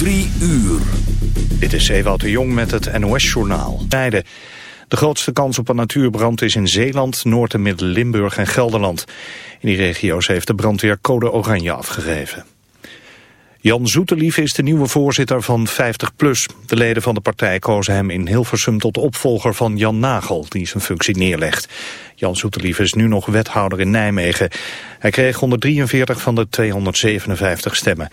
Drie uur. Dit is Ewout de Jong met het NOS-journaal. De grootste kans op een natuurbrand is in Zeeland, Noord- en Midden-Limburg en Gelderland. In die regio's heeft de brandweer code oranje afgegeven. Jan Zoetelief is de nieuwe voorzitter van 50PLUS. De leden van de partij kozen hem in Hilversum tot opvolger van Jan Nagel, die zijn functie neerlegt. Jan Zoetelief is nu nog wethouder in Nijmegen. Hij kreeg 143 van de 257 stemmen.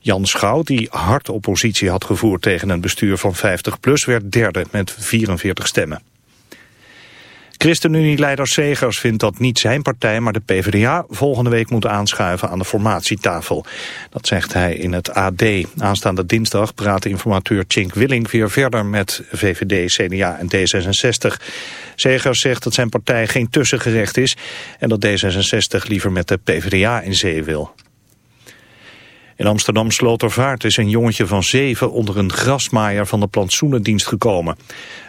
Jan Schouw, die hard oppositie had gevoerd tegen een bestuur van 50PLUS, werd derde met 44 stemmen. ChristenUnie-leider Segers vindt dat niet zijn partij, maar de PvdA volgende week moet aanschuiven aan de formatietafel. Dat zegt hij in het AD. Aanstaande dinsdag praat informateur Tjink Willing weer verder met VVD, CDA en D66. Segers zegt dat zijn partij geen tussengerecht is en dat D66 liever met de PvdA in zee wil. In Amsterdam Slotervaart is een jongetje van zeven onder een grasmaaier van de plantsoenendienst gekomen.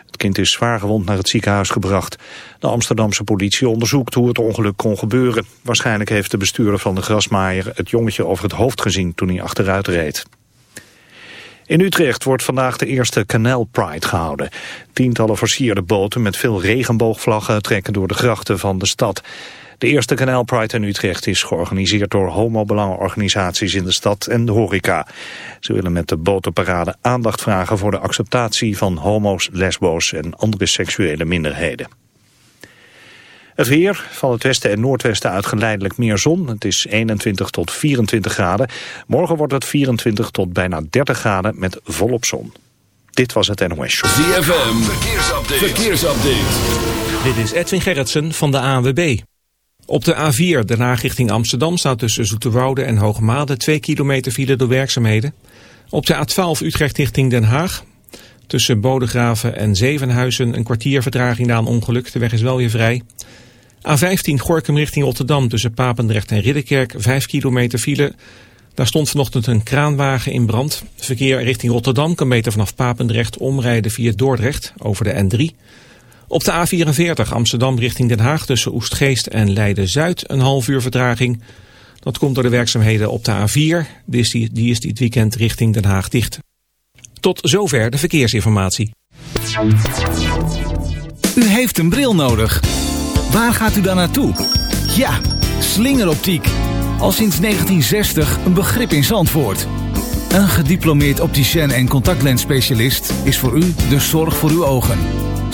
Het kind is zwaar gewond naar het ziekenhuis gebracht. De Amsterdamse politie onderzoekt hoe het ongeluk kon gebeuren. Waarschijnlijk heeft de bestuurder van de grasmaaier het jongetje over het hoofd gezien toen hij achteruit reed. In Utrecht wordt vandaag de eerste Canal Pride gehouden. Tientallen versierde boten met veel regenboogvlaggen trekken door de grachten van de stad. De eerste Canal Pride in Utrecht is georganiseerd door homobelangenorganisaties in de stad en de horeca. Ze willen met de botenparade aandacht vragen voor de acceptatie van homo's, lesbo's en andere seksuele minderheden. Het weer, van het westen en noordwesten uit geleidelijk meer zon. Het is 21 tot 24 graden. Morgen wordt het 24 tot bijna 30 graden met volop zon. Dit was het NOS Show. ZFM, verkeersupdate. verkeersupdate. Dit is Edwin Gerritsen van de ANWB. Op de A4 Den Haag richting Amsterdam staat tussen Zoeterwoude en Hoogmade 2 kilometer file door werkzaamheden. Op de A12 Utrecht richting Den Haag. Tussen Bodegraven en Zevenhuizen een kwartier vertraging na een ongeluk. De weg is wel weer vrij. A15 Gorkum richting Rotterdam tussen Papendrecht en Ridderkerk 5 kilometer file. Daar stond vanochtend een kraanwagen in brand. Verkeer richting Rotterdam kan beter vanaf Papendrecht omrijden via Dordrecht over de N3. Op de A44 Amsterdam richting Den Haag tussen Oestgeest en Leiden-Zuid een half uur vertraging. Dat komt door de werkzaamheden op de A4. Die is, die, is dit weekend richting Den Haag dicht. Tot zover de verkeersinformatie. U heeft een bril nodig. Waar gaat u dan naartoe? Ja, slingeroptiek. Al sinds 1960 een begrip in Zandvoort. Een gediplomeerd opticien en contactlensspecialist is voor u de zorg voor uw ogen.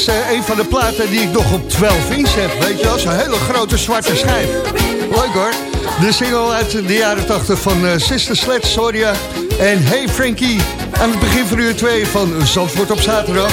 Is eh, een van de platen die ik nog op 12 inch heb. Weet je wel, zo'n hele grote zwarte schijf. Leuk hoor. De single uit de jaren 80 van eh, Sister Sledge, Soria en Hey Frankie. Aan het begin van uur 2 van Zandvoort op zaterdag.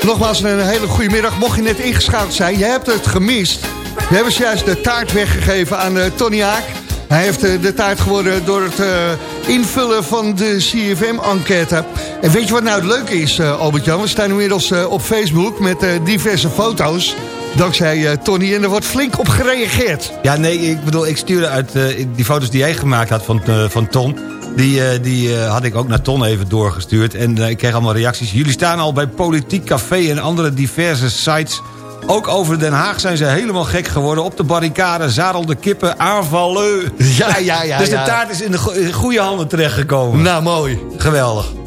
Nogmaals een hele goede middag. Mocht je net ingeschakeld zijn, je hebt het gemist. We hebben zojuist de taart weggegeven aan eh, Tony Haak. Hij heeft de taart geworden door het invullen van de CFM-enquête. En weet je wat nou het leuke is, eh, Albert-Jan? We staan inmiddels eh, op Facebook met eh, diverse foto's. Dankzij Tony en er wordt flink op gereageerd. Ja, nee, ik bedoel, ik stuurde uit die foto's die jij gemaakt had van, van Ton... die, die had ik ook naar Ton even doorgestuurd. En ik kreeg allemaal reacties. Jullie staan al bij Politiek Café en andere diverse sites. Ook over Den Haag zijn ze helemaal gek geworden. Op de barricade, zadelde kippen, aanvallen. Ja, ja, ja. dus de taart is de in goede handen terechtgekomen. Nou, mooi. Geweldig.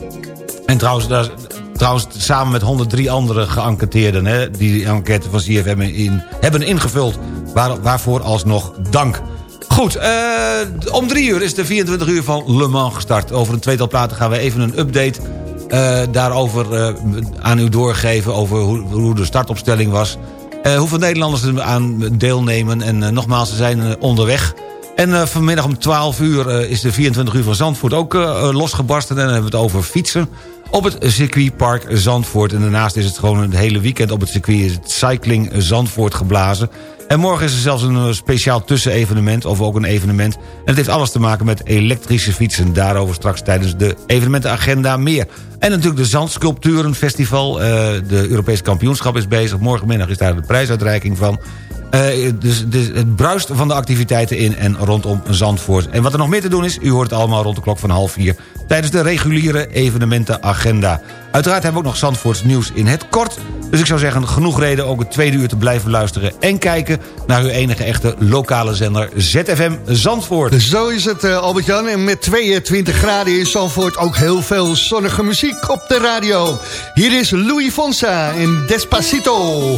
En trouwens, daar, trouwens samen met 103 andere geënquêteerden... Hè, die die enquête van CFM in, hebben ingevuld. Waar, waarvoor alsnog dank. Goed, eh, om drie uur is de 24 uur van Le Mans gestart. Over een tweetal platen gaan we even een update eh, daarover eh, aan u doorgeven... over hoe, hoe de startopstelling was. Hoeveel Nederlanders er aan deelnemen. En nogmaals, ze zijn onderweg... En vanmiddag om 12 uur is de 24 uur van Zandvoort ook losgebarsten. En dan hebben we het over fietsen op het circuitpark Zandvoort. En daarnaast is het gewoon het hele weekend op het circuit... is het Cycling Zandvoort geblazen. En morgen is er zelfs een eh, speciaal tussenevenement... of ook een evenement. En het heeft alles te maken met elektrische fietsen. Daarover straks tijdens de evenementenagenda meer. En natuurlijk de Zandsculpturenfestival. Eh de Europese kampioenschap is bezig. Morgenmiddag is daar de prijsuitreiking van. Eh, dus, dus het bruist van de activiteiten in en rondom Zandvoort. En wat er nog meer te doen is, u hoort het allemaal rond de klok van half vier... tijdens de reguliere evenementenagenda. Uiteraard hebben we ook nog Zandvoorts nieuws in het kort. Dus ik zou zeggen, genoeg reden ook het tweede uur te blijven luisteren... en kijken naar uw enige echte lokale zender ZFM Zandvoort. Zo is het, eh, Albert-Jan. En met 22 graden in Zandvoort ook heel veel zonnige muziek op de radio. Hier is Louis Fonsa in Despacito.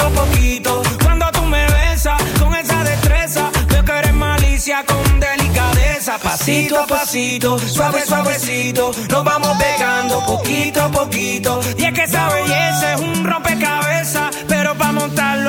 poquito a poquito. Cuando tú me besas con esa destreza, veo que eres malicia con delicadeza. Pasito a pasito, suave, suavecito. Nos vamos pegando poquito a poquito. Y es que esa belleza es un rompecabezas.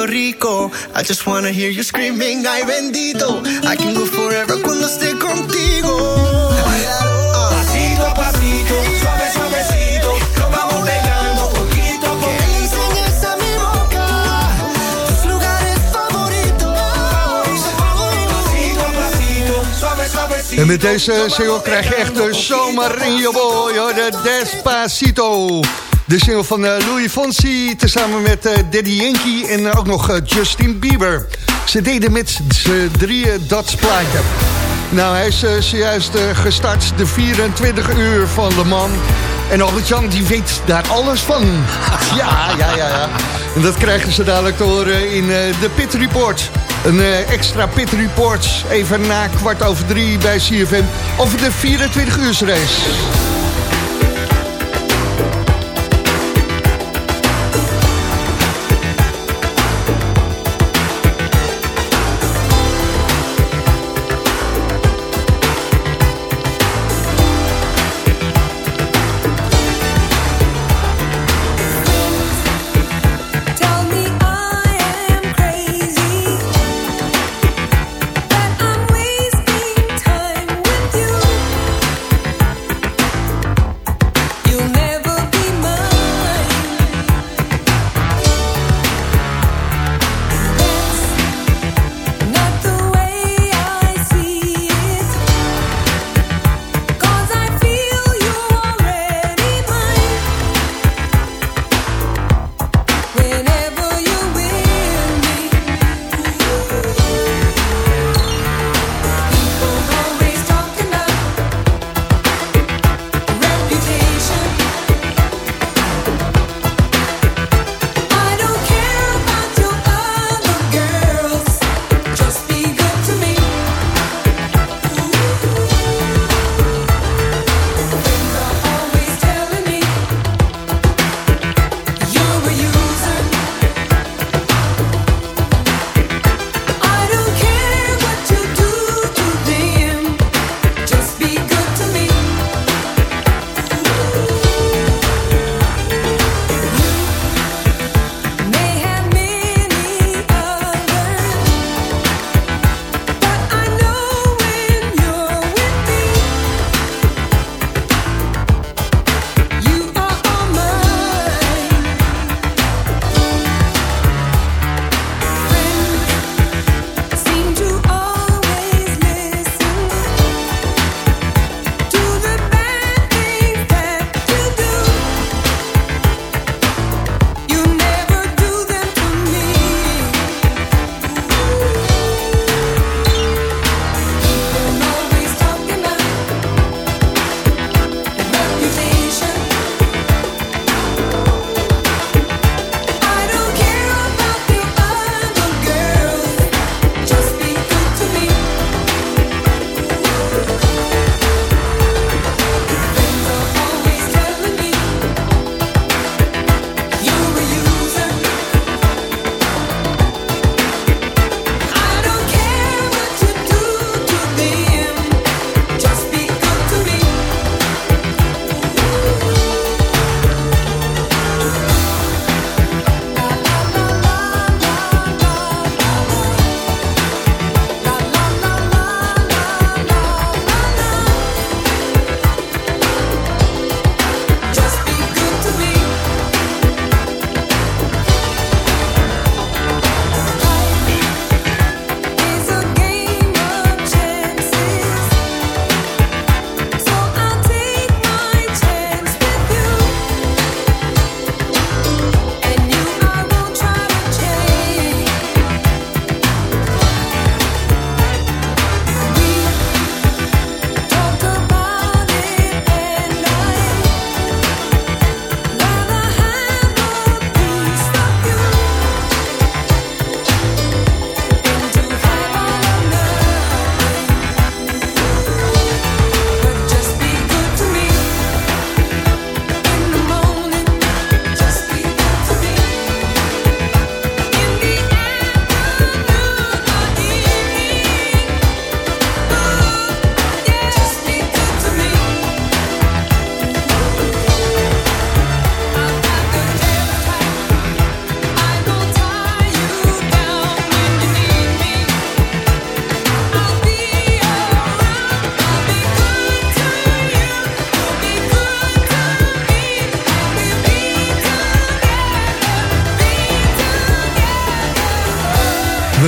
Puerto Rico. I just wanna hear you screaming, ay bendito. I can go forever cuando esté contigo. Pasito a pasito, suave, suavecito. Nos vamos pegando poquito a Que le enseñes a mi boca tus lugares favoritos. Pasito a pasito, suave, suavecito. En met deze single krijg je echt de zomer in je boy, hoor, de Despacito. De single van eh, Louis Fonsi, tezamen met eh, Daddy Yankee en eh, ook nog Justin Bieber. Ze deden met z'n drieën dat plaatje. Nou, hij is zojuist gestart, de 24 uur van Le Mans. En Albert-Jan, die weet daar alles van. Ja, ja, ja, ja. En dat krijgen ze dadelijk te horen in de Pit Report. Een extra Pit Report, even na kwart over drie bij CFM... over de 24 uur race.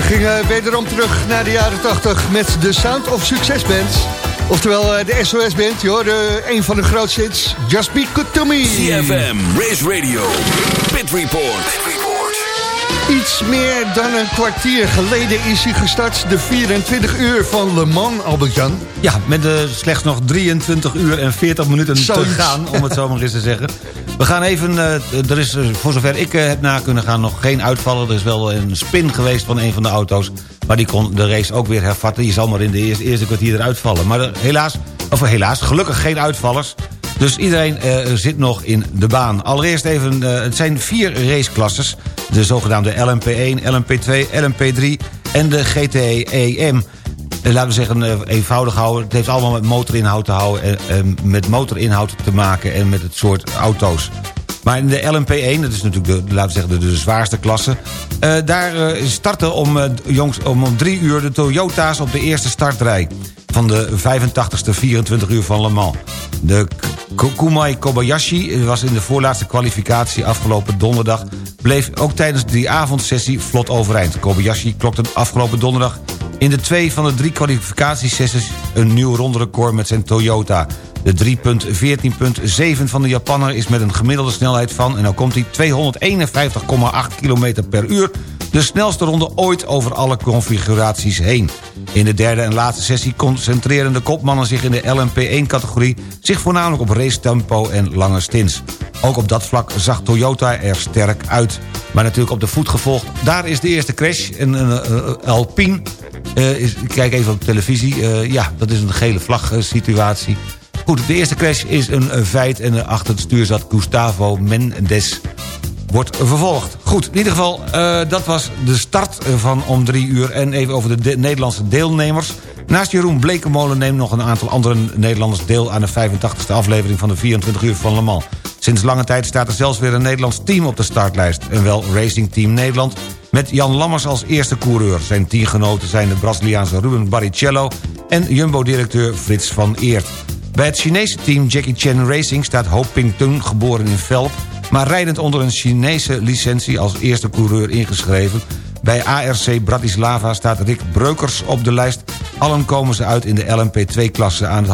Gingen wederom terug naar de jaren 80 met de Sound of Success Band. Oftewel eh, de SOS Band, joh, de, een van de grootste hits. Just Be Good To Me. CFM, Race Radio, Pit Report. Iets meer dan een kwartier geleden is hij gestart. De 24 uur van Le Mans, Albert-Jan. Ja, met uh, slechts nog 23 uur en 40 minuten Zoiets. te gaan, om het zo maar eens te zeggen. We gaan even, uh, er is uh, voor zover ik heb na kunnen gaan nog geen uitvallen. Er is wel een spin geweest van een van de auto's. Maar die kon de race ook weer hervatten. Je zal maar in de eerste, eerste kwartier eruit vallen. Maar helaas, of helaas, gelukkig geen uitvallers. Dus iedereen uh, zit nog in de baan. Allereerst even, uh, het zijn vier raceklasses. De zogenaamde LMP1, LMP2, LMP3 en de GTE EM. Laten we zeggen, eenvoudig houden. Het heeft allemaal met motorinhoud te houden. En, met motorinhoud te maken en met het soort auto's. Maar in de LMP1, dat is natuurlijk de, laten we zeggen, de, zwaarste klasse... Uh, daar uh, starten om, uh, jongs, om, om drie uur de Toyota's op de eerste startrij... van de 85ste 24 uur van Le Mans. De Kumai Kobayashi was in de voorlaatste kwalificatie afgelopen donderdag... bleef ook tijdens die avondsessie vlot overeind. Kobayashi klokte afgelopen donderdag in de twee van de drie kwalificatiesessies... een nieuw rondrecord met zijn Toyota... De 3.14.7 van de Japanner is met een gemiddelde snelheid van... en nou komt hij 251,8 km per uur... de snelste ronde ooit over alle configuraties heen. In de derde en laatste sessie concentreren de kopmannen zich in de LMP1-categorie... zich voornamelijk op racetempo en lange stints. Ook op dat vlak zag Toyota er sterk uit. Maar natuurlijk op de voet gevolgd. Daar is de eerste crash. Een, een, een Alpine. Uh, is, ik kijk even op televisie. Ja, dat is een gele vlag situatie. Goed, de eerste crash is een feit en achter het stuur zat Gustavo Mendes. Wordt vervolgd. Goed, in ieder geval, uh, dat was de start van om drie uur. En even over de, de Nederlandse deelnemers. Naast Jeroen Blekemolen neemt nog een aantal andere Nederlanders deel... aan de 85e aflevering van de 24 uur van Le Mans. Sinds lange tijd staat er zelfs weer een Nederlands team op de startlijst. En wel Racing Team Nederland met Jan Lammers als eerste coureur. Zijn teamgenoten zijn de Braziliaanse Ruben Barrichello... en Jumbo-directeur Frits van Eert. Bij het Chinese team Jackie Chan Racing staat Ho Ping Tung, geboren in Velp... maar rijdend onder een Chinese licentie als eerste coureur ingeschreven. Bij ARC Bratislava staat Rick Breukers op de lijst. Allen komen ze uit in de LMP2-klasse. Aan,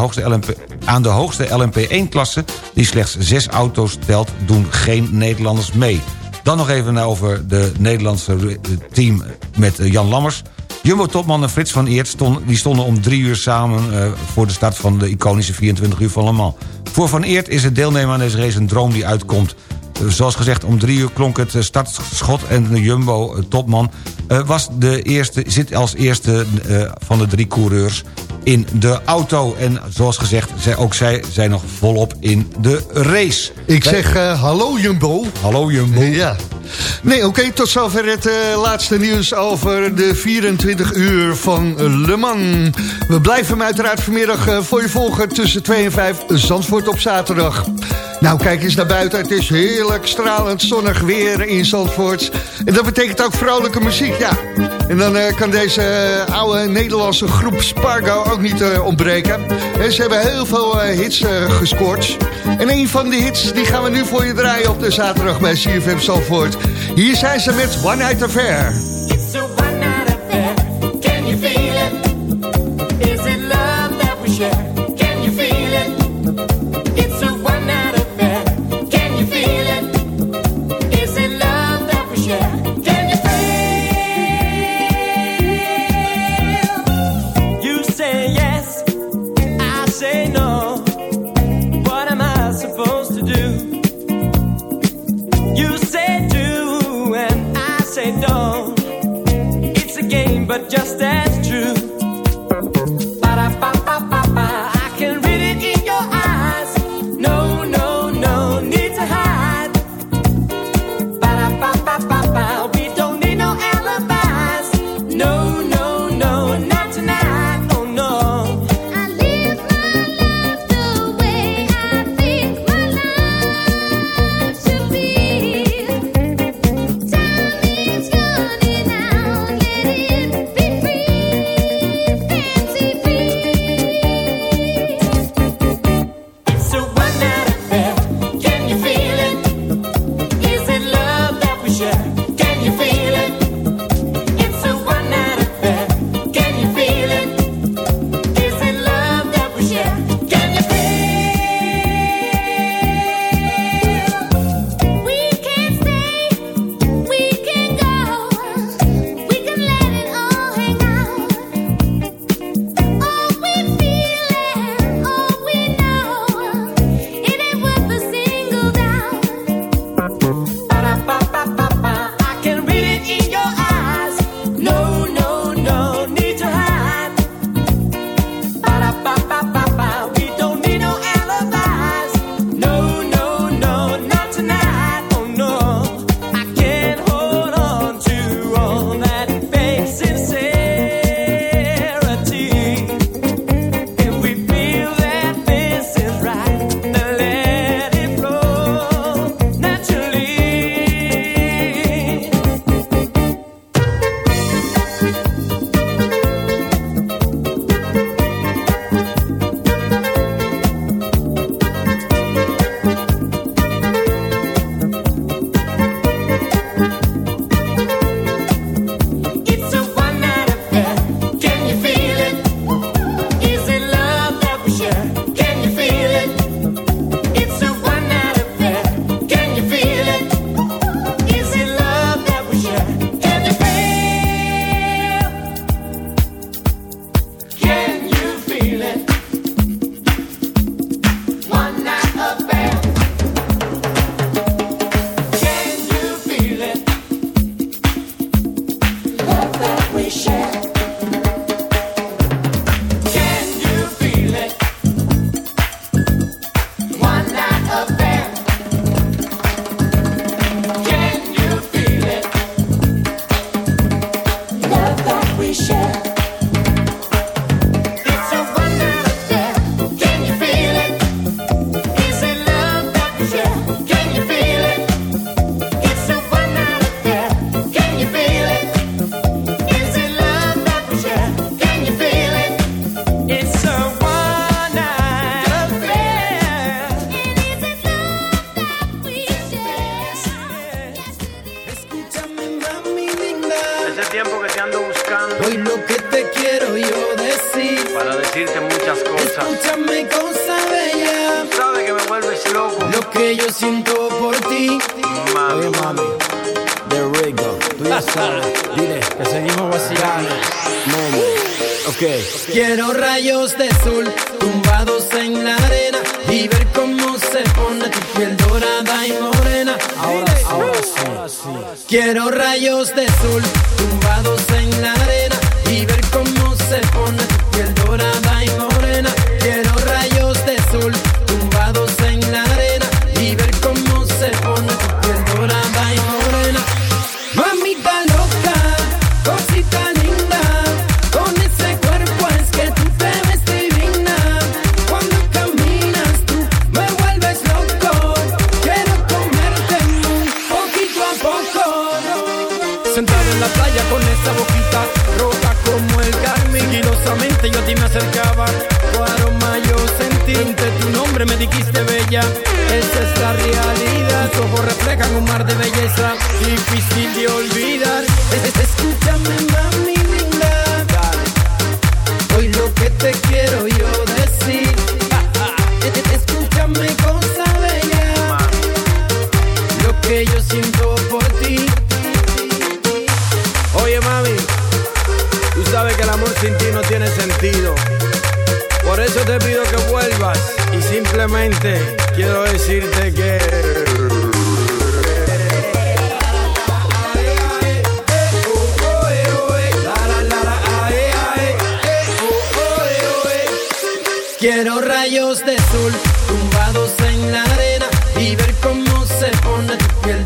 aan de hoogste LMP1-klasse, die slechts zes auto's telt... doen geen Nederlanders mee. Dan nog even over de Nederlandse team met Jan Lammers... Jumbo-topman en Frits van Eert stond, die stonden om drie uur samen... Uh, voor de start van de iconische 24 uur van Le Mans. Voor Van Eert is het deelnemen aan deze race een droom die uitkomt. Uh, zoals gezegd, om drie uur klonk het startschot... en de Jumbo-topman was de eerste, zit als eerste van de drie coureurs in de auto. En zoals gezegd, zij, ook zij zijn nog volop in de race. Ik zeg uh, hallo Jumbo. Hallo Jumbo. Ja. Nee, oké, okay, tot zover het uh, laatste nieuws over de 24 uur van Le Mans. We blijven hem uiteraard vanmiddag uh, voor je volgen tussen 2 en 5 Zandvoort op zaterdag. Nou, kijk eens naar buiten. Het is heerlijk stralend zonnig weer in Zandvoort. En dat betekent ook vrolijke muziek, ja. En dan uh, kan deze oude Nederlandse groep Spargo ook niet uh, ontbreken. En ze hebben heel veel hits gescoord. En een van die hits die gaan we nu voor je draaien op de zaterdag bij CFM Zandvoort. Hier zijn ze met One Night Affair. Dile que seguimos vacilando. Mami, ok. Quiero rayos de sol tumbados en la arena y ver cómo se pone tu piel dorada y morena. Ahora, ahora sí. Quiero rayos de sol tumbados en la arena Quiero rayos de sol tumbados en la arena y ver cómo se pone tu piel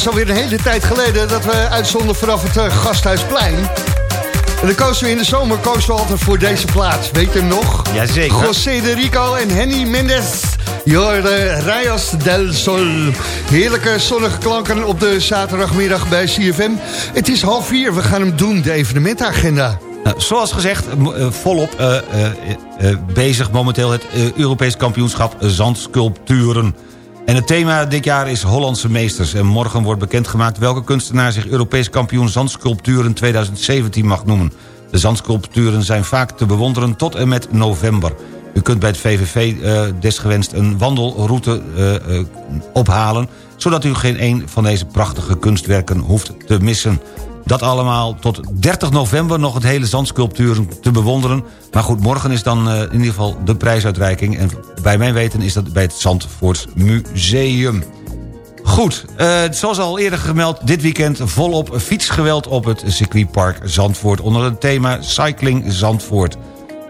is alweer een hele tijd geleden dat we uitzonden vanaf het eh, Gasthuisplein. En dan kozen we in de zomer kozen we altijd voor deze plaats. Weet je hem nog? Jazeker. José de Rico en Henny Mendes. Jorde Rayos del Sol. Heerlijke zonnige klanken op de zaterdagmiddag bij CFM. Het is half vier, we gaan hem doen, de evenementenagenda. Nou, zoals gezegd, eh, volop eh, bezig momenteel het Europees kampioenschap Zandsculpturen. En het thema dit jaar is Hollandse meesters. En morgen wordt bekendgemaakt welke kunstenaar zich Europees kampioen Zandsculpturen 2017 mag noemen. De zandsculpturen zijn vaak te bewonderen tot en met november. U kunt bij het VVV eh, desgewenst een wandelroute eh, eh, ophalen... zodat u geen een van deze prachtige kunstwerken hoeft te missen. Dat allemaal tot 30 november nog het hele zandsculpturen te bewonderen. Maar goed, morgen is dan eh, in ieder geval de prijsuitreiking. En bij mijn weten is dat bij het Zandvoorts Museum. Goed, eh, zoals al eerder gemeld, dit weekend volop fietsgeweld op het circuitpark Zandvoort... onder het thema Cycling Zandvoort.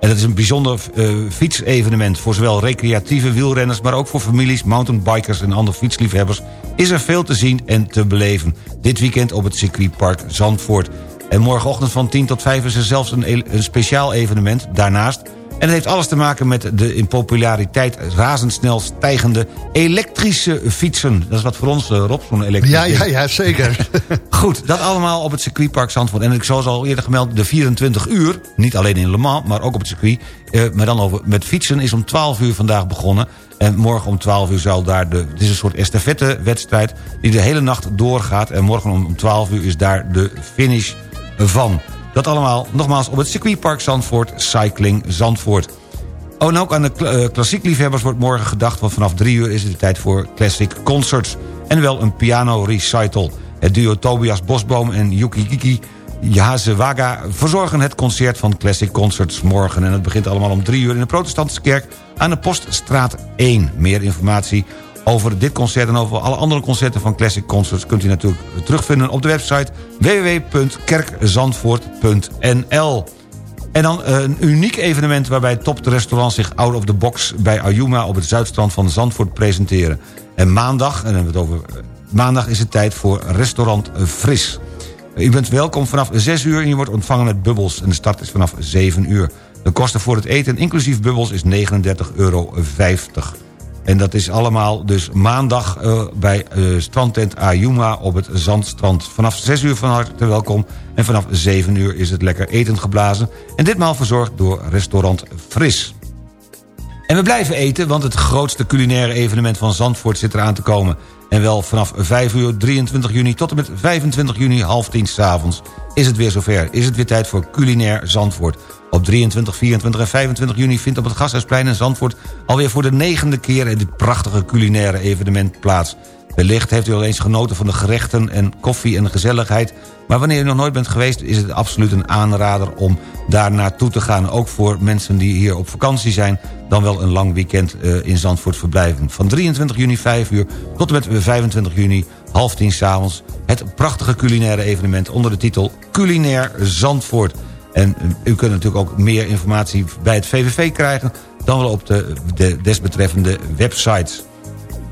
En dat is een bijzonder eh, fietsevenement voor zowel recreatieve wielrenners... maar ook voor families, mountainbikers en andere fietsliefhebbers... is er veel te zien en te beleven. Dit weekend op het circuitpark Zandvoort. En morgenochtend van 10 tot 5 is er zelfs een, een speciaal evenement. Daarnaast En dat heeft alles te maken met de in populariteit razendsnel stijgende elektrische fietsen. Dat is wat voor ons, eh, Rob, zo'n elektrische Ja, ja, ja, zeker. Goed, dat allemaal op het circuitpark Zandvoort. En ik zoals al eerder gemeld, de 24 uur... niet alleen in Le Mans, maar ook op het circuit... eh, maar dan over, met fietsen is om 12 uur vandaag begonnen. En morgen om 12 uur zal daar de... Het is een soort estafette-wedstrijd die de hele nacht doorgaat. En morgen om 12 uur is daar de finish van. Dat allemaal nogmaals op het circuitpark Zandvoort, Cycling Zandvoort. Oh, en ook aan de eh, klassiek liefhebbers wordt morgen gedacht... want vanaf drie uur is het de tijd voor Classic Concerts. En wel een piano recital. Het duo Tobias Bosboom en Yuki Kiki Yahazewaga verzorgen het concert van Classic Concerts morgen. En het begint allemaal om drie uur in de protestantse kerk aan de Poststraat 1. Meer informatie over dit concert en over alle andere concerten van Classic Concerts... kunt u natuurlijk terugvinden op de website www.kerkzandvoort.nl. En dan eh, een uniek evenement waarbij toprestaurants zich out of the box... bij Ayuma op het zuidstrand van Zandvoort presenteren. En maandag, en dan hebben we het over... eh, maandag is het tijd voor restaurant Fris. U bent welkom vanaf 6 uur en je wordt ontvangen met bubbels. En de start is vanaf 7 uur. De kosten voor het eten, inclusief bubbels, is 39,50 euro. En dat is allemaal dus maandag eh, bij eh, strandtent Ayuma op het Zandstrand. Vanaf 6 uur van harte welkom en vanaf 7 uur is het lekker eten geblazen. En ditmaal verzorgd door restaurant Fris. En we blijven eten, want het grootste culinaire evenement van Zandvoort zit eraan te komen. En wel vanaf 5 uur 23 juni tot en met 25 juni half tien s'avonds is het weer zover. Is het weer tijd voor culinair Zandvoort. Op 23, 24 en 25 juni vindt op het Gasthuisplein in Zandvoort... alweer voor de negende keer dit prachtige culinaire evenement plaats. Wellicht heeft u al eens genoten van de gerechten en koffie en gezelligheid... maar wanneer u nog nooit bent geweest is het absoluut een aanrader om daar naartoe te gaan. Ook voor mensen die hier op vakantie zijn... dan wel een lang weekend eh, in Zandvoort verblijven. Van 23 juni 5 uur tot en met 25 juni half tien s'avonds... het prachtige culinaire evenement onder de titel Culinair Zandvoort... En eh, u kunt natuurlijk ook meer informatie bij het VVV krijgen... dan wel op de, de desbetreffende websites.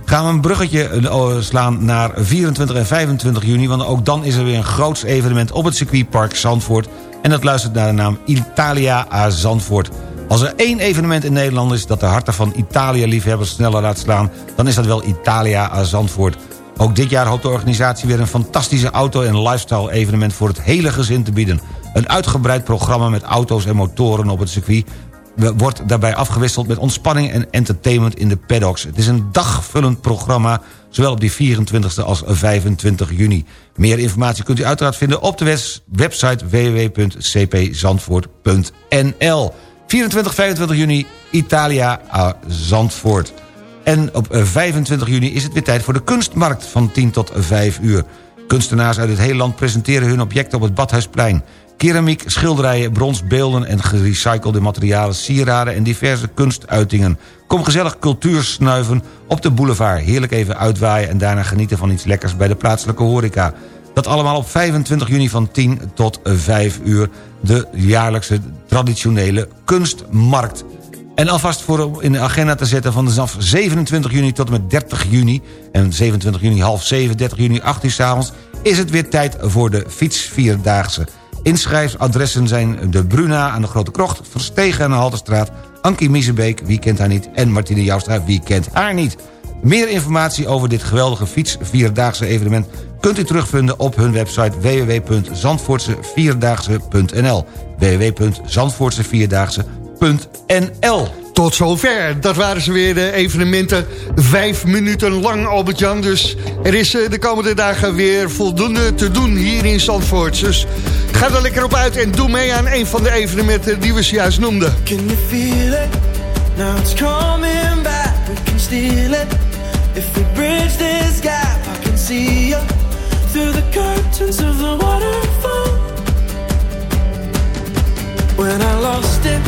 Gaan we een bruggetje eh, slaan naar 24 en 25 juni... want ook dan is er weer een groots evenement op het circuitpark Zandvoort... en dat luistert naar de naam Italia a Zandvoort. Als er één evenement in Nederland is dat de harten van Italië-liefhebbers sneller laat slaan... dan is dat wel Italia a Zandvoort. Ook dit jaar hoopt de organisatie weer een fantastische auto- en lifestyle-evenement... voor het hele gezin te bieden. Een uitgebreid programma met auto's en motoren op het circuit wordt daarbij afgewisseld met ontspanning en entertainment in de paddocks. Het is een dagvullend programma, zowel op die 24e als 25 juni. Meer informatie kunt u uiteraard vinden op de website www.cpzandvoort.nl 24, 25 juni, Italia Zandvoort. En op eh, 25 juni is het weer tijd voor de kunstmarkt van 10 tot 5 uur. Kunstenaars uit het hele land presenteren hun objecten op het Badhuisplein. Keramiek, schilderijen, brons, beelden en gerecyclede materialen, sieraden en diverse kunstuitingen. Kom gezellig cultuur snuiven op de boulevard. Heerlijk even uitwaaien en daarna genieten van iets lekkers bij de plaatselijke horeca. Dat allemaal op 25 juni van 10 tot 5 uur. De jaarlijkse traditionele kunstmarkt. En alvast voor in de agenda te zetten vanaf 27 juni tot en met 30 juni... en 27 juni half 7, 30 juni 8 uur 's avonds... is het weer tijd voor de fietsvierdaagse. Inschrijfadressen zijn de Bruna aan de Grote Krocht... Verstegen aan de Halterstraat, Ankie Miezebeek, wie kent haar niet... en Martine Joustra, wie kent haar niet. Meer informatie over dit geweldige fietsvierdaagse evenement... kunt u terugvinden op hun website www.zandvoortsevierdaagse.nl www.zandvoortsevierdaagse.nl Tot zover. Dat waren ze weer, de evenementen. Vijf minuten lang, Albert-Jan. Dus er is eh, de komende dagen weer voldoende te doen hier in Zandvoort. Dus ga er lekker op uit en doe mee aan een van de evenementen die we zojuist noemden. Can you feel it? Now it's coming back. We can steal it. If we bridge this gap, I can see you through the curtains of the waterfall. When I lost it,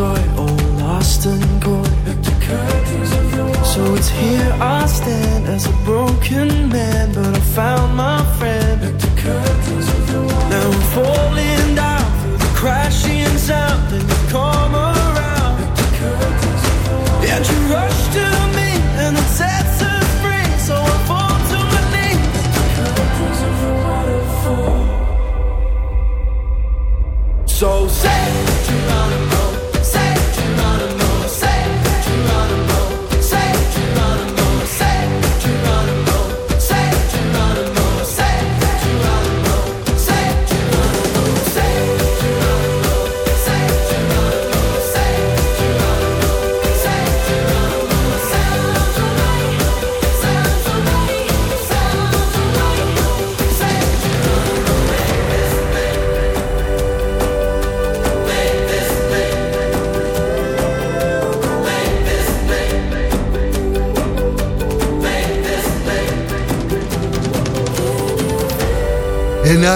Toy, all lost and coy. So it's here I stand as a broken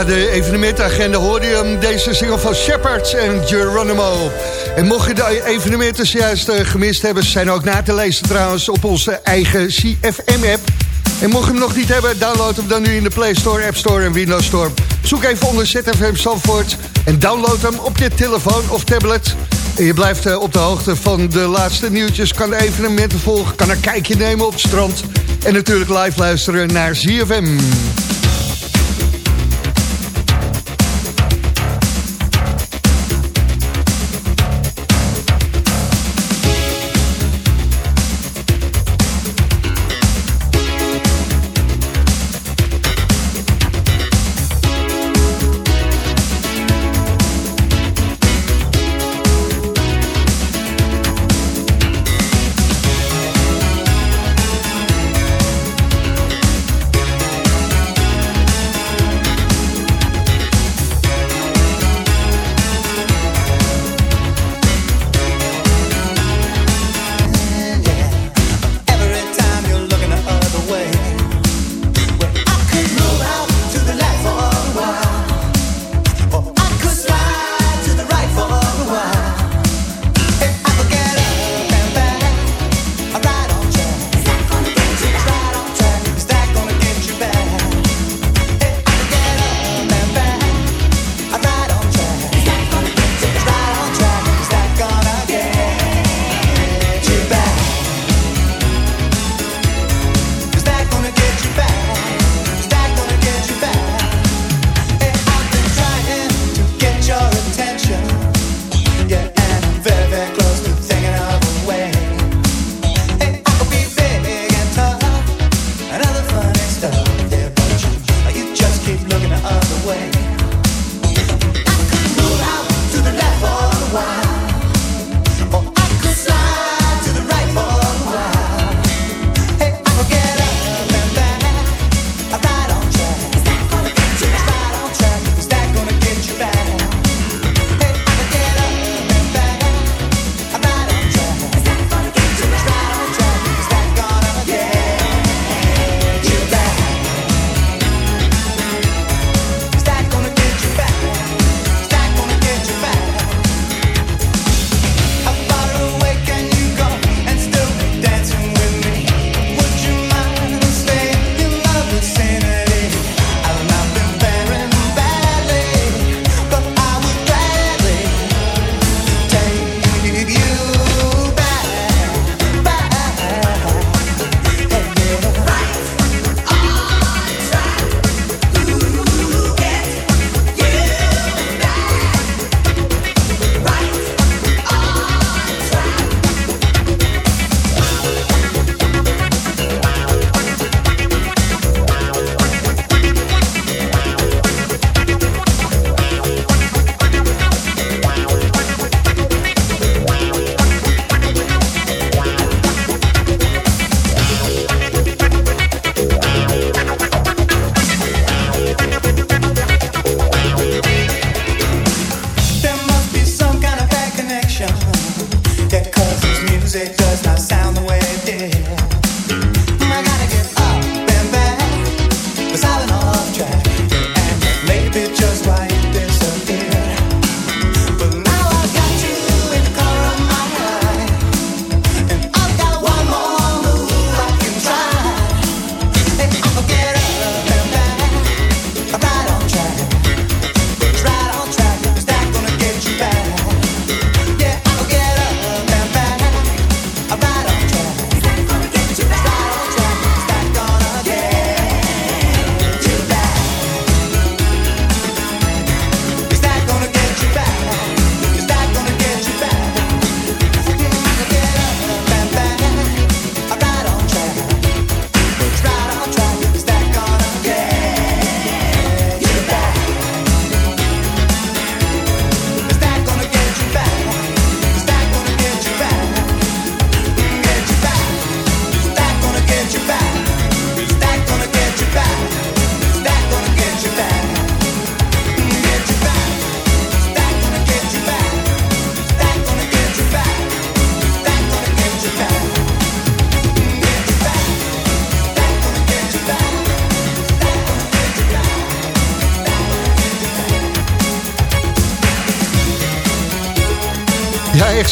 De evenementagenda hoorde je hem deze single van Shepard en Geronimo. En mocht je de evenementen juist eh, gemist hebben... zijn ook na te lezen trouwens op onze eigen CFM-app. En mocht je hem nog niet hebben, download hem dan nu in de Play Store, App Store en Windows Store. Zoek even onder ZFM Zandvoort en download hem op je telefoon of tablet. En je blijft eh, op de hoogte van de laatste nieuwtjes, kan de evenementen volgen... kan een kijkje nemen op het strand en natuurlijk live luisteren naar ZFM.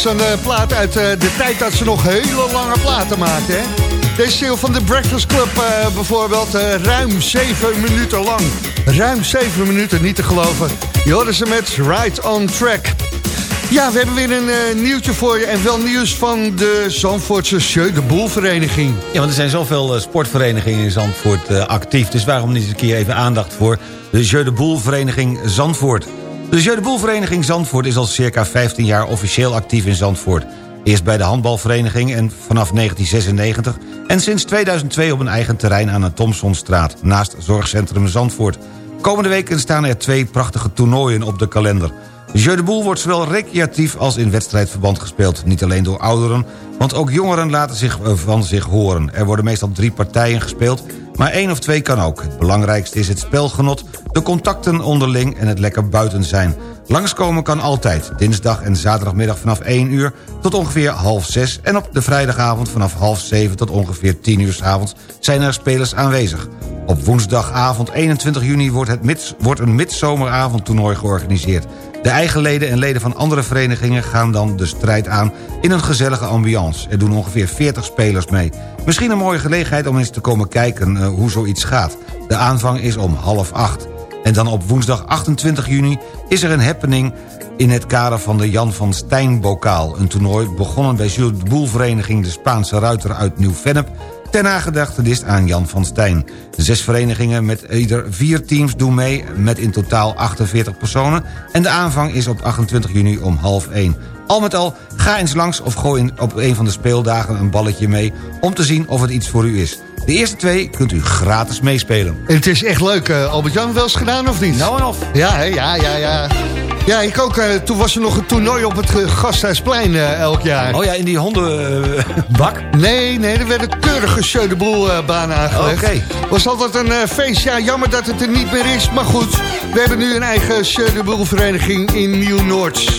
Zo'n eh, plaat uit eh, de tijd dat ze nog hele lange platen maakten? Deze stil van de Breakfast Club eh, bijvoorbeeld, ruim zeven minuten lang. Ruim zeven minuten, niet te geloven. Je hoorde ze met Right on Track. Ja, we hebben weer een nieuwtje voor je. En wel nieuws van de Zandvoortse Jeu de Boel vereniging. Ja, want er zijn zoveel sportverenigingen in Zandvoort actief. Dus waarom niet een keer even aandacht voor de Jeu de Boel vereniging Zandvoort. De Jeu de Boel vereniging Zandvoort is al circa 15 jaar officieel actief in Zandvoort. Eerst bij de handbalvereniging en vanaf 1996... en sinds 2002 op een eigen terrein aan de Thomsonstraat... naast Zorgcentrum Zandvoort. Komende weken staan er twee prachtige toernooien op de kalender... Jeu de Boel wordt zowel recreatief als in wedstrijdverband gespeeld. Niet alleen door ouderen, want ook jongeren laten zich van zich horen. Er worden meestal drie partijen gespeeld, maar één of twee kan ook. Het belangrijkste is het spelgenot, de contacten onderling en het lekker buiten zijn. Langskomen kan altijd, dinsdag en zaterdagmiddag vanaf 1 uur tot ongeveer half 6... en op de vrijdagavond vanaf half 7 tot ongeveer 10 uur s avonds zijn er spelers aanwezig. Op woensdagavond 21 juni wordt, het mids, wordt een midzomeravondtoernooi georganiseerd. De eigen leden en leden van andere verenigingen gaan dan de strijd aan in een gezellige ambiance. Er doen ongeveer 40 spelers mee. Misschien een mooie gelegenheid om eens te komen kijken uh, hoe zoiets gaat. De aanvang is om half acht. En dan op woensdag 28 juni is er een happening in het kader van de Jan van Stijn Bokaal. Een toernooi begonnen bij Jules de Boel vereniging De Spaanse Ruiter uit Nieuw-Vennep ter nagedachtenis aan Jan van Stijn. Zes verenigingen met ieder vier teams doen mee... met in totaal 48 personen... en de aanvang is op 28 juni om half 1. Al met al, ga eens langs of gooi op een van de speeldagen een balletje mee... om te zien of het iets voor u is. De eerste twee kunt u gratis meespelen. En het is echt leuk. eh, Albert-Jan, wel eens gedaan of niet? Nou en of. Ja, ja, ja, ja. Ja, ik ook. eh, toen was er nog een toernooi op het eh, Gasthuisplein elk jaar. Oh ja, in die hondenbak? Nee, nee, er werden keurige Jeu de banen aangelegd. Oké. Was altijd een feest. Ja, jammer dat het er niet meer is. Maar goed, we hebben nu een eigen Jeu de Boel vereniging in Nieuw-Noord.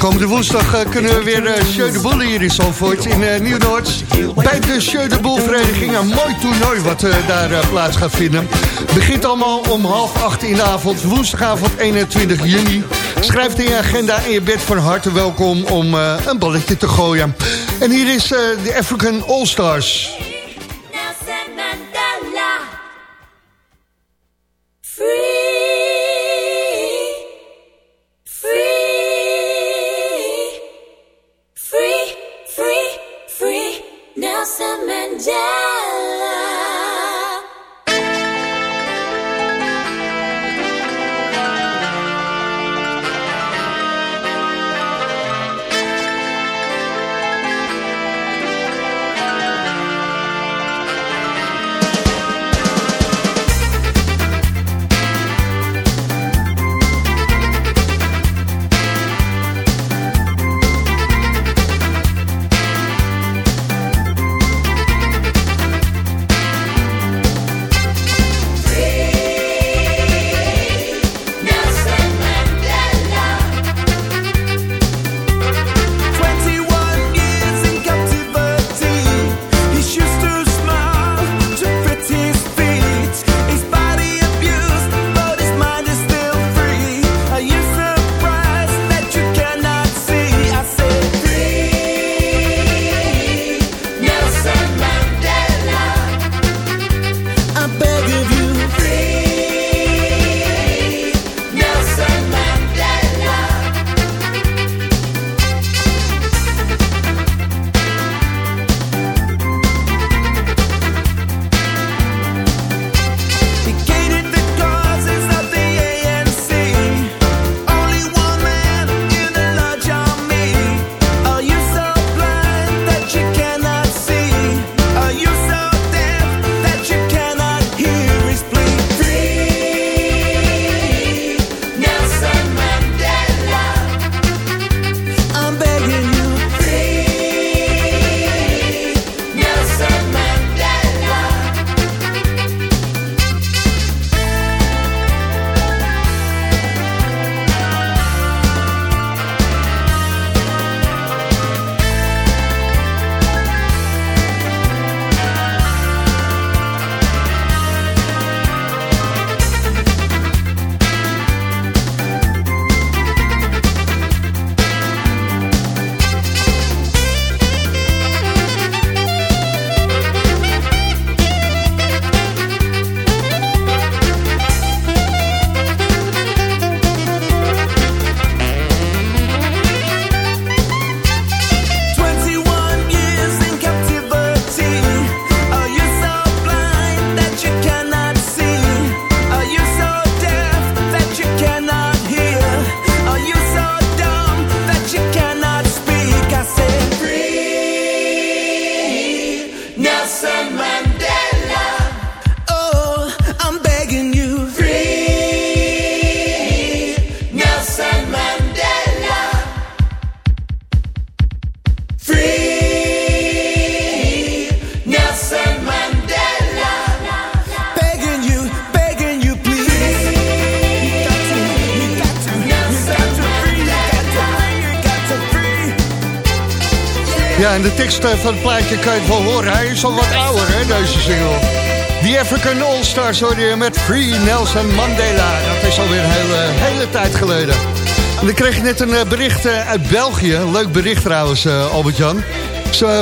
Aankomende woensdag eh, kunnen we weer Jeu de Boel hier in Zandvoort in uh, Nieuw-Noord. Bij de Jeu de Boel vereniging een mooi toernooi wat daar plaats gaat vinden. Begint allemaal om half acht in de avond, woensdagavond 21 juni. Schrijf in je agenda en je bent van harte welkom om een balletje te gooien. En hier is de African All-Stars. Van het plaatje kan je het wel horen. Hij is al wat ouder, hè, deze single. The African All-Stars hoorde je met Free Nelson Mandela. Dat is alweer een hele, hele tijd geleden. En dan kreeg je net een eh, bericht eh, uit België. Leuk bericht trouwens, eh, Albert-Jan.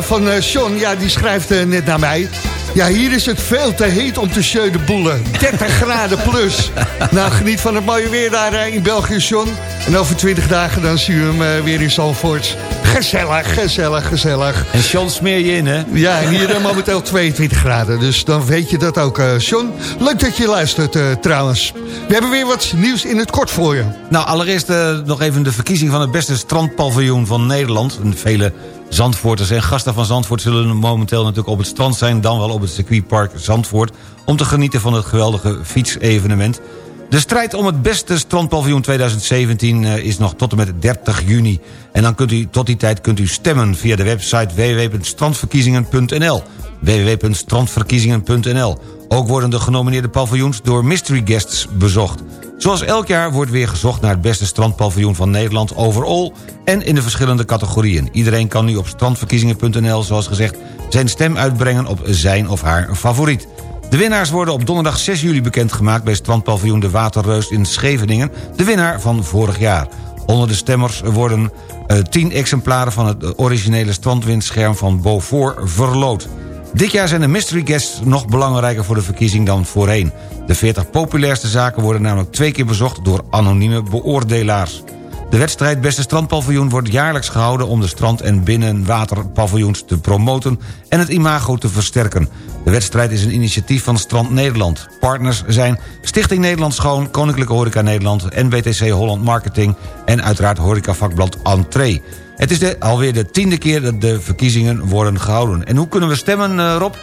Van Sean, ja, die schrijft net naar mij. Ja, hier is het veel te heet om te sjeu de boelen. 30 graden plus. Nou, geniet van het mooie weer daar in België, Sean. En over 20 dagen dan zien we hem weer in Zandvoort. Gezellig, gezellig, gezellig. En Sean smeer je in, hè? Ja, en hier eh, momenteel 22 graden. Dus dan weet je dat ook, eh John. Leuk dat je luistert eh, trouwens. We hebben weer wat nieuws in het kort voor je. Nou, allereerst nog even de verkiezing van het beste strandpaviljoen van Nederland. En vele Zandvoorters en gasten van Zandvoort zullen momenteel natuurlijk op het strand zijn... dan wel op het circuitpark Zandvoort... om te genieten van het geweldige fietsevenement. De strijd om het beste strandpaviljoen 2017 eh, is nog tot en met 30 juni. En dan kunt u tot die tijd kunt u stemmen via de website www.strandverkiezingen.nl www.strandverkiezingen.nl Ook worden de genomineerde paviljoens door mystery guests bezocht. Zoals elk jaar wordt weer gezocht naar het beste strandpaviljoen van Nederland overal... en in de verschillende categorieën. Iedereen kan nu op strandverkiezingen.nl, zoals gezegd... zijn stem uitbrengen op zijn of haar favoriet. De winnaars worden op donderdag 6 juli bekendgemaakt... bij strandpaviljoen De Waterreus in Scheveningen... de winnaar van vorig jaar. Onder de stemmers worden eh, 10 exemplaren van het originele strandwindscherm van Beaufort verloot. Dit jaar zijn de mystery guests nog belangrijker voor de verkiezing dan voorheen. De 40 populairste zaken worden namelijk twee keer bezocht door anonieme beoordelaars. De wedstrijd Beste Strandpaviljoen wordt jaarlijks gehouden... om de strand- en binnenwaterpaviljoens te promoten en het imago te versterken. De wedstrijd is een initiatief van Strand Nederland. Partners zijn Stichting Nederland Schoon, Koninklijke Horeca Nederland... NBTC Holland Marketing en uiteraard horecavakblad Entree. Het is de, alweer de tiende keer dat de verkiezingen worden gehouden. En hoe kunnen we stemmen, eh, Rob?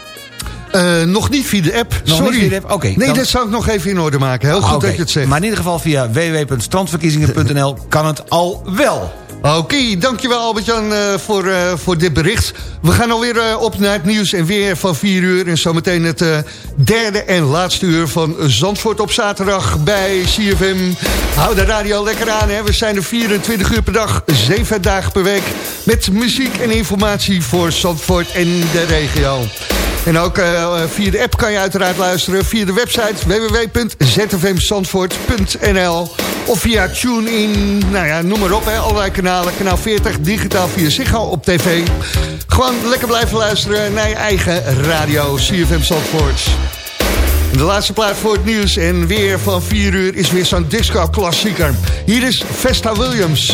Eh, nog niet via de app, Nog sorry. niet via de app? Oké, nee, dan- dat zou ik nog even in orde maken. Heel goed Ah, Oké, dat je het zegt. Maar in ieder geval via www.strandverkiezingen.nl kan het al wel. Oké, dankjewel Albert-Jan eh, voor, eh, voor dit bericht. We gaan alweer op naar het nieuws en weer van 4 uur. En zometeen het derde en laatste uur van Zandvoort op zaterdag bij CFM. Hou de radio lekker aan, hè. we zijn er 24 uur per dag, 7 dagen per week... met muziek en informatie voor Zandvoort en de regio. En ook via de app kan je uiteraard luisteren. Via de website www.zfmzandvoort.nl Of via TuneIn, nou ja, noem maar op. Hè, allerlei kanalen. Kanaal 40, digitaal via Ziggo op tv. Gewoon lekker blijven luisteren naar je eigen radio. CFM Zandvoort. De laatste plaat voor het nieuws en weer van 4 uur is weer zo'n disco-klassieker. Hier is Vesta Williams.